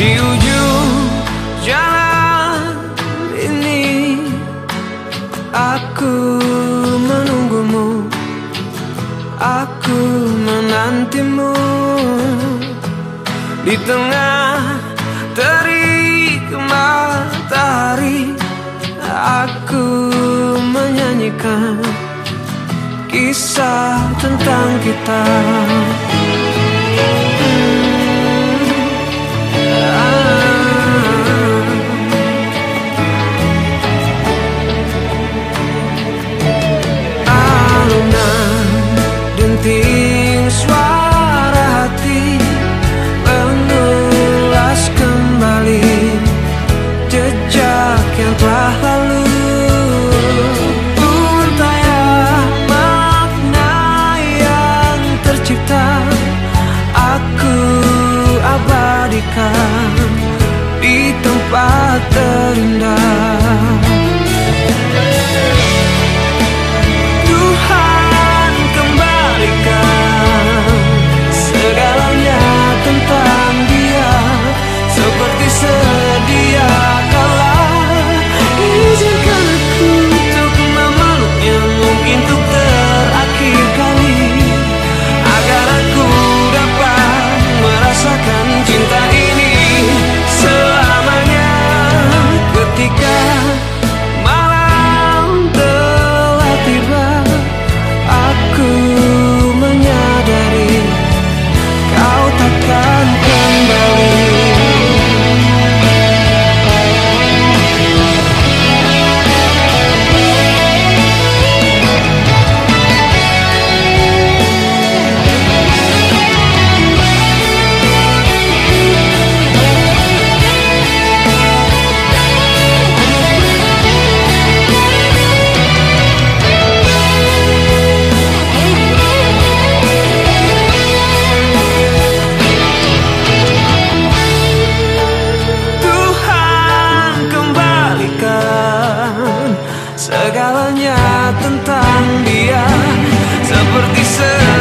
Di ujung jalan ini. Aku menunggumu Aku menantimu. Di tengah terik matahari Aku menyanyikan Kisah tentang kita di tempat terindah Segalanya tentang dia. Seperti sel